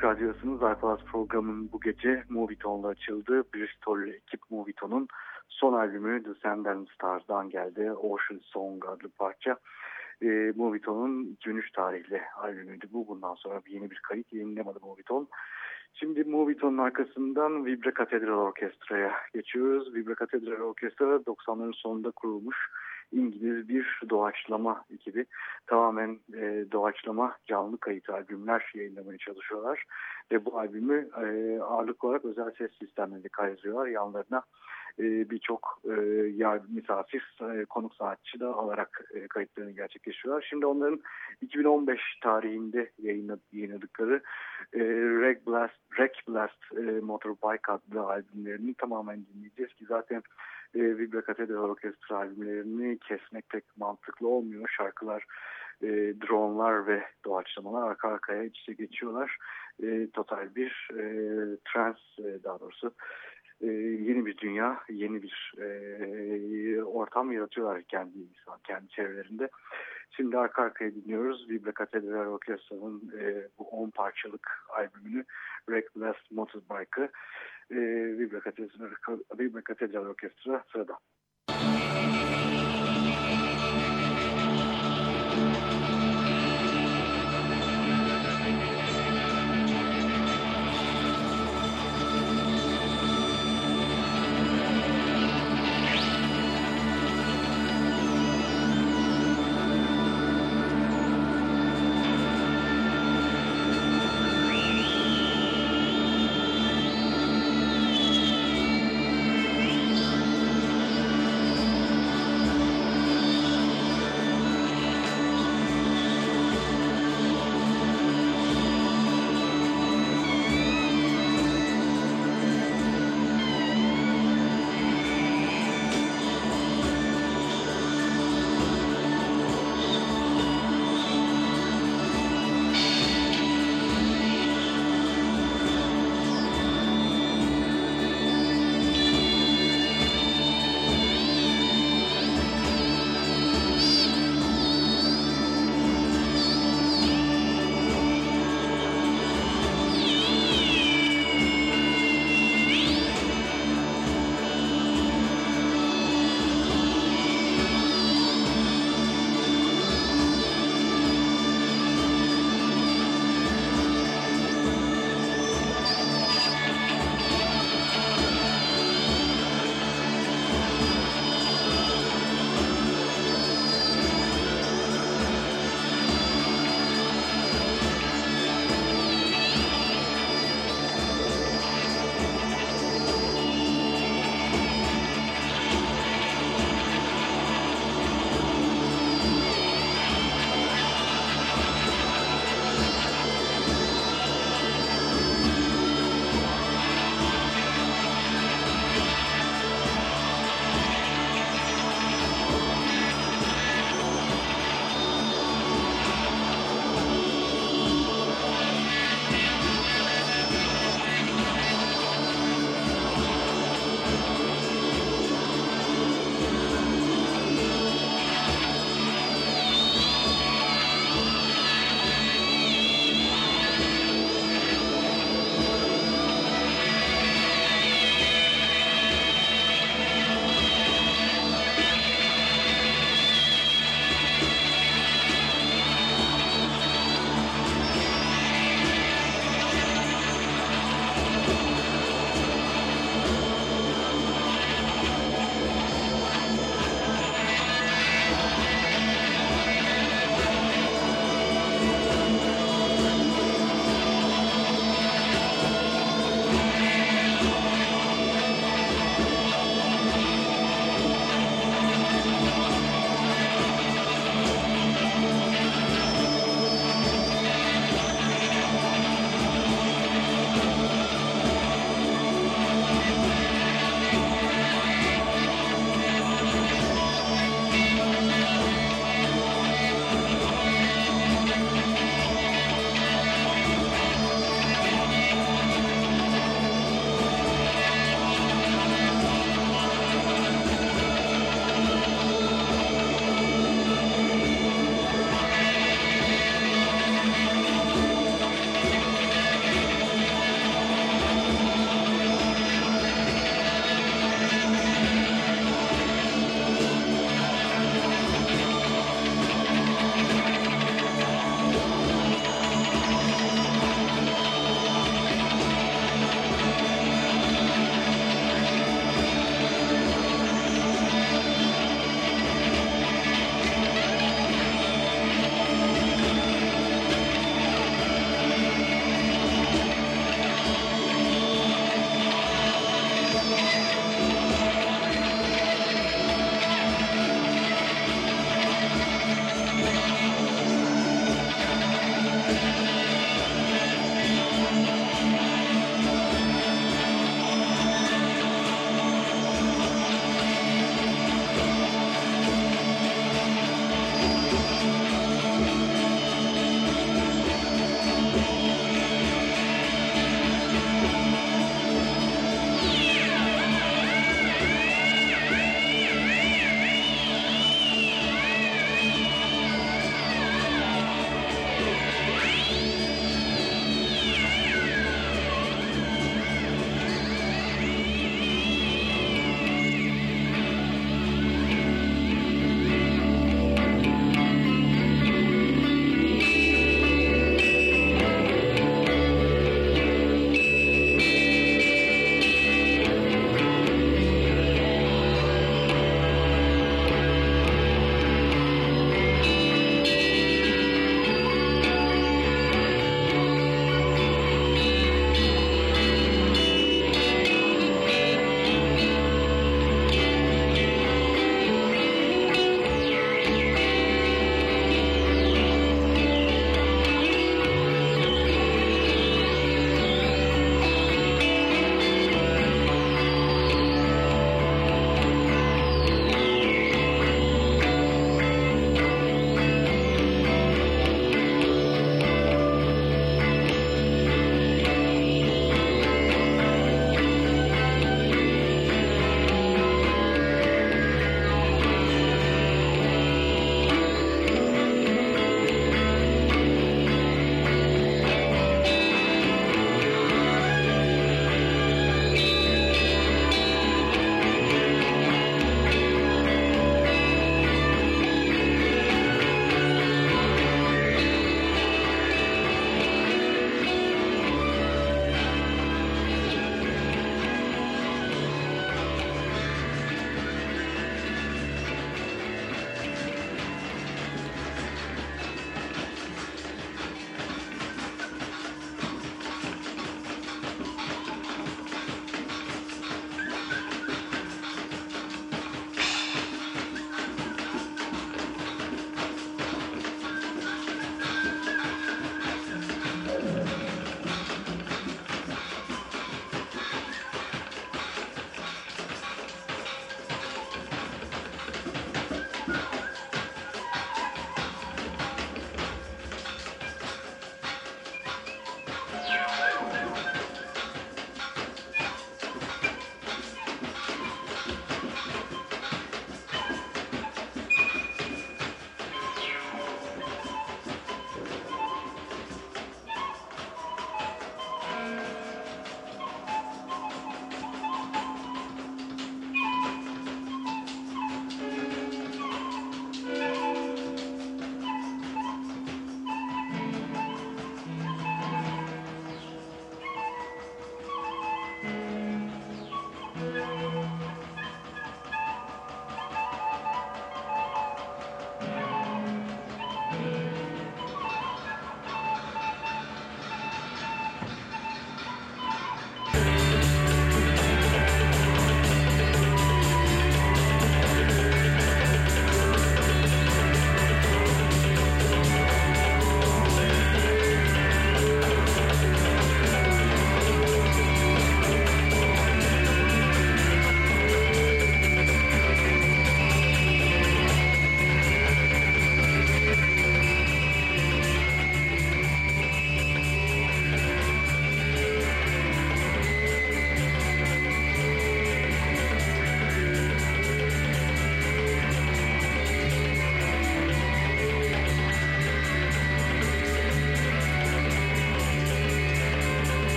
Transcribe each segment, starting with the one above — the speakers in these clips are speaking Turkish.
Açık Radyosu'nun iPlus programının bu gece Moviton'la açıldı. Bristol ekip Moviton'un son albümü The Sand and Stars'dan geldi. Ocean Song adlı parça. E, Moviton'un 2003 tarihli albümüydü bu. Bundan sonra bir yeni bir kayıt yayınlamadı Moviton. Şimdi Moviton'un arkasından Vibra Katedral Orkestra'ya geçiyoruz. Vibra Katedral Orkestra 90'ların sonunda kurulmuş İngiliz bir doğaçlama ekibi. Tamamen e, doğaçlama canlı kayıt albümler yayınlamaya çalışıyorlar. Ve bu albümü e, ağırlık olarak özel ses sistemleri kaydediyorlar. Yanlarına e, birçok e, yer, misafir, e, konuk sanatçı da alarak e, kayıtlarını gerçekleştiriyorlar. Şimdi onların 2015 tarihinde yayınladıkları e, Reg Blast, Reg Blast e, Motorbike adlı albümlerini tamamen dinleyeceğiz ki zaten e, Vibra Katedral Orkestra albümlerini kesmek pek mantıklı olmuyor. Şarkılar, e, dronlar ve doğaçlamalar arka arkaya iç içe geçiyorlar. E, total bir e, trans e, daha doğrusu e, yeni bir dünya, yeni bir e, ortam yaratıyorlar kendi kendi çevrelerinde. Şimdi arka arkaya dinliyoruz. Vibra Katedral Orkestra'nın e, bu 10 parçalık albümünü Reckless Motorbike'ı e, Vibra Katedral, Vibra Katedral Orkestra sırada.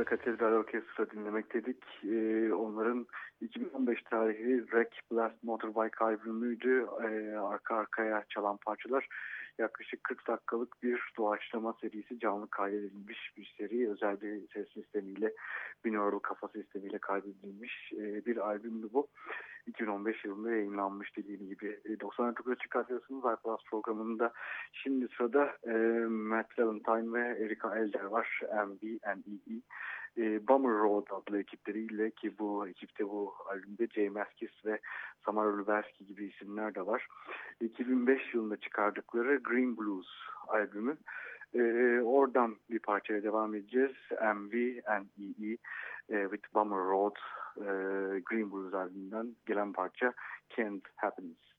Vibra Katedral Orkestra dinlemek dedik. Ee, onların 2015 tarihi Wreck Blast Motorbike albümüydü. Ee, arka arkaya çalan parçalar yaklaşık 40 dakikalık bir doğaçlama serisi canlı kaydedilmiş bir seri. Özel bir ses sistemiyle, binaural kafa sistemiyle kaydedilmiş e, bir albümdü bu. 2015 yılında yayınlanmış dediğim gibi. E, 99 Açık Radyosu'nun iPlus programında şimdi sırada e, Matt Valentine ve Erika Elder var. MB, NEE. E, Bummer Road adlı ekipleriyle ki bu ekipte bu albümde Jay Maskis ve Samara Luberski gibi isimler de var. 2005 yılında çıkardıkları Green Blues albümü. Ee, oradan bir parçaya devam edeceğiz. MV and EE e, with Bummer Road Green Blues albümünden gelen parça Can't Happiness.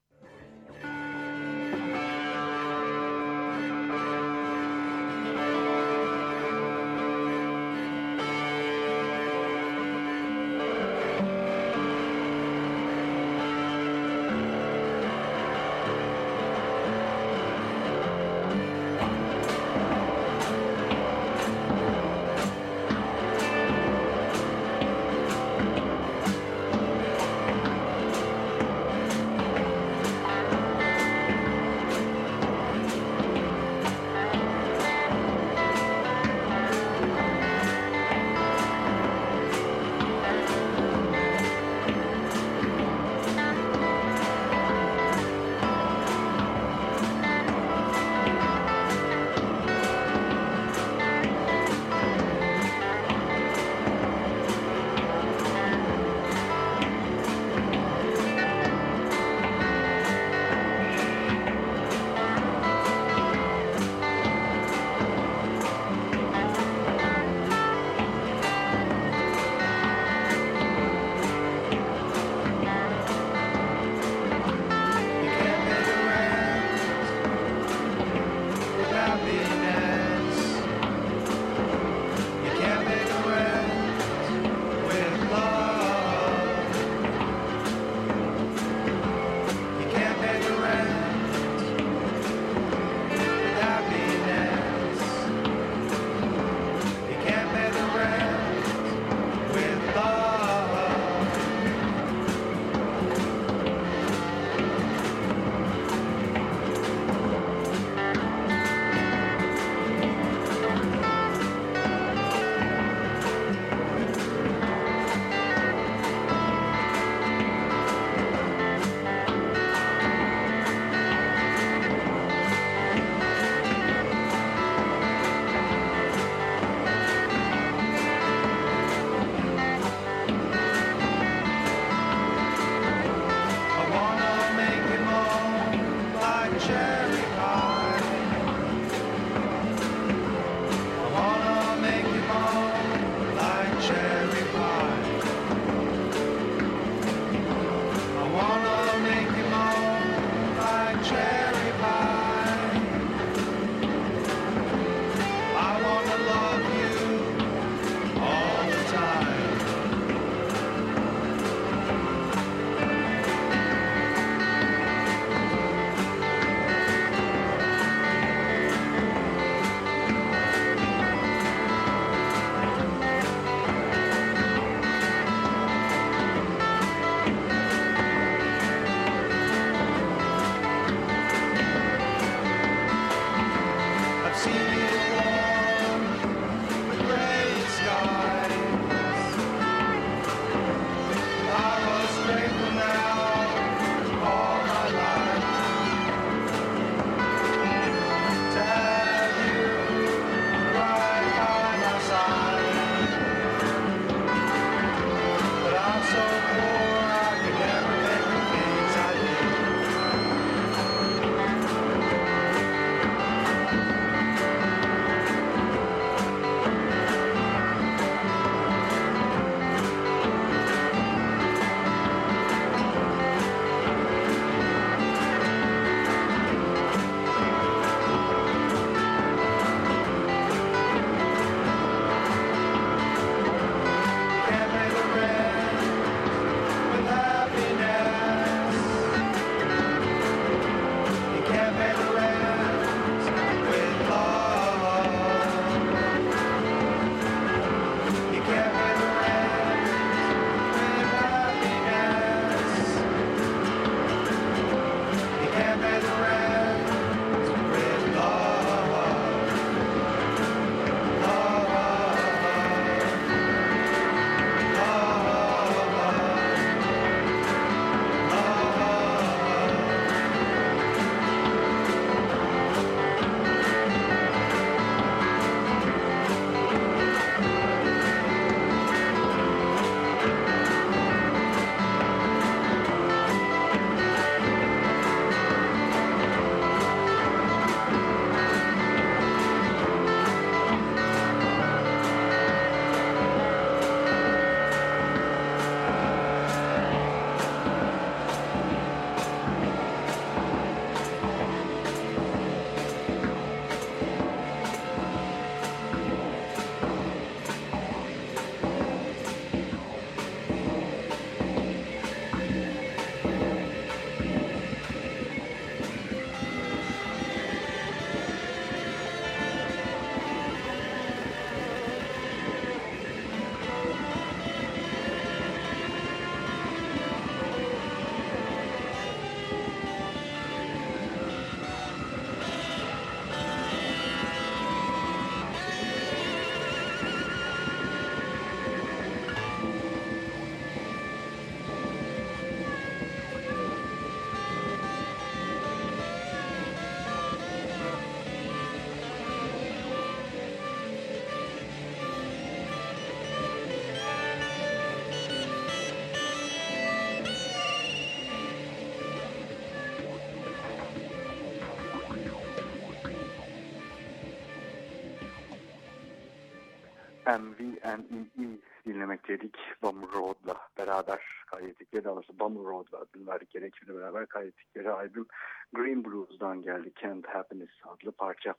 MVNE dinlemekteydik. Bummer Road'la beraber kaydettikleri, daha doğrusu Bummer Road'la adını verdikleri ekiple beraber kaydettikleri albüm Green Blues'dan geldi. Can't Happiness adlı parça.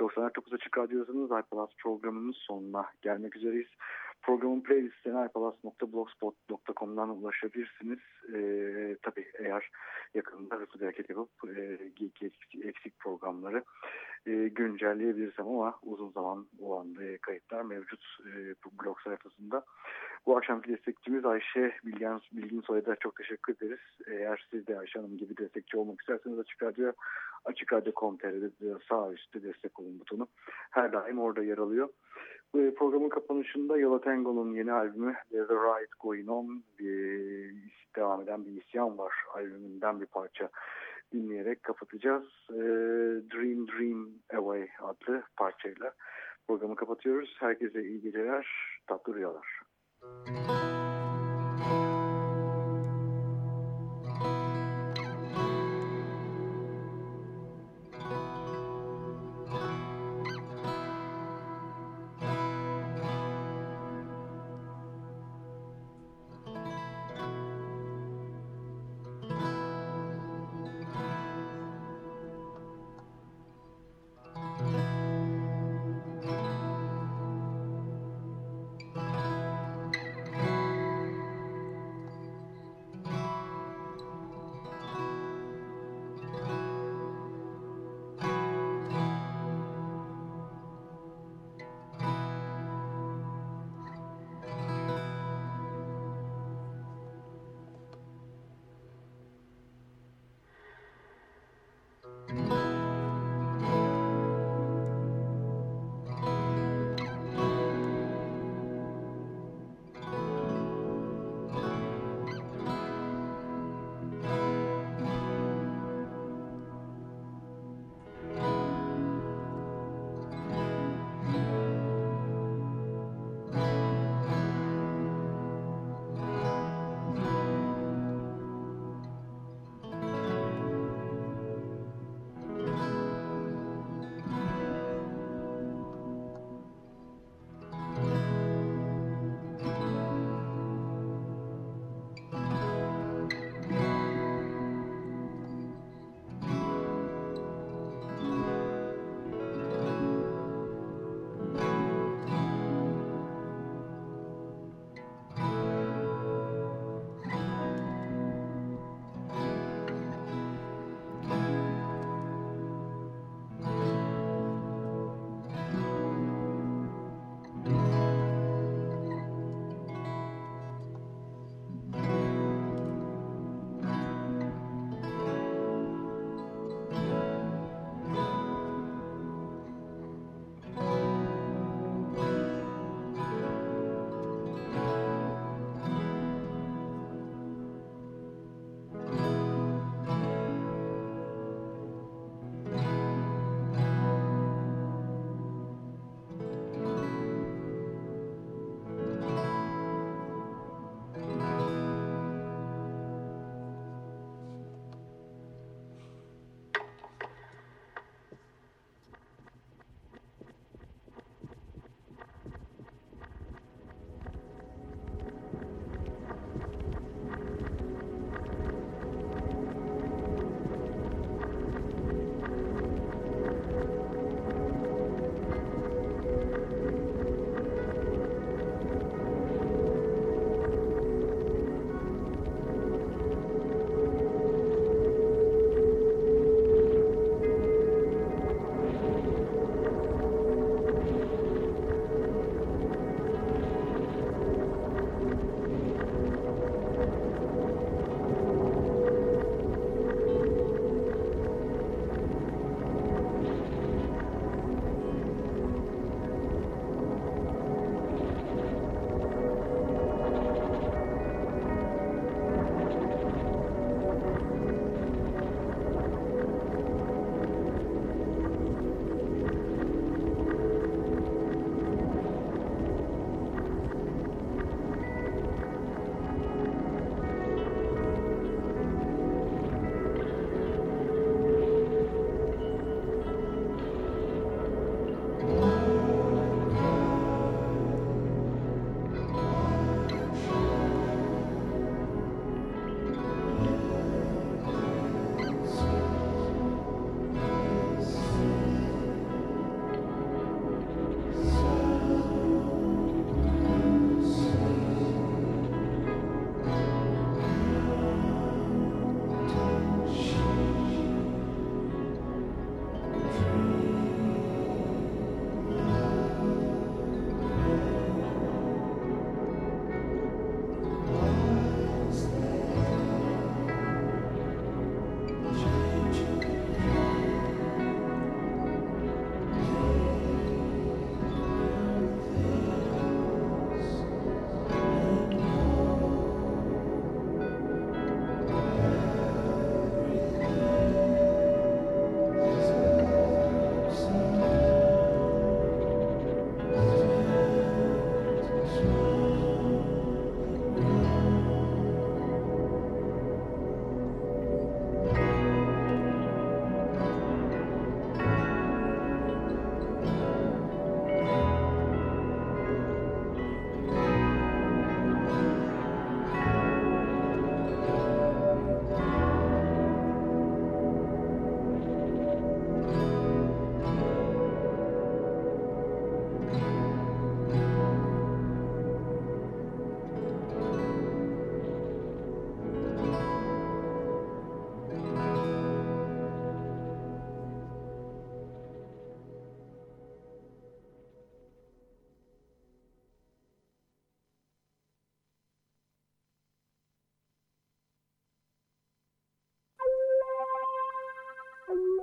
99 Açık Radyosu'nun iPalas programının sonuna gelmek üzereyiz. Programın playlistine iPalas.blogspot.com'dan ulaşabilirsiniz. Ee, tabii eğer yakında hızlı bir hareket yapıp e, eksik programları e, güncelleyebilirsem ama uzun zaman olan e, kayıtlar mevcut e, bu blog sayfasında. Bu akşamki destekçimiz Ayşe Bilgin, Bilgin Soy'a çok teşekkür ederiz. Eğer siz de Ayşe Hanım gibi destekçi olmak isterseniz Açık Radyo Açık Radyo.com.tr'de sağ üstte destek olun butonu her daim orada yer alıyor. Bu programın kapanışında Yola Tango'nun yeni albümü There's a Riot Going On bir devam eden bir isyan var albümünden bir parça dinleyerek kapatacağız. E, Dream Dream Away adlı parçayla programı kapatıyoruz. Herkese iyi geceler, tatlı rüyalar. Müzik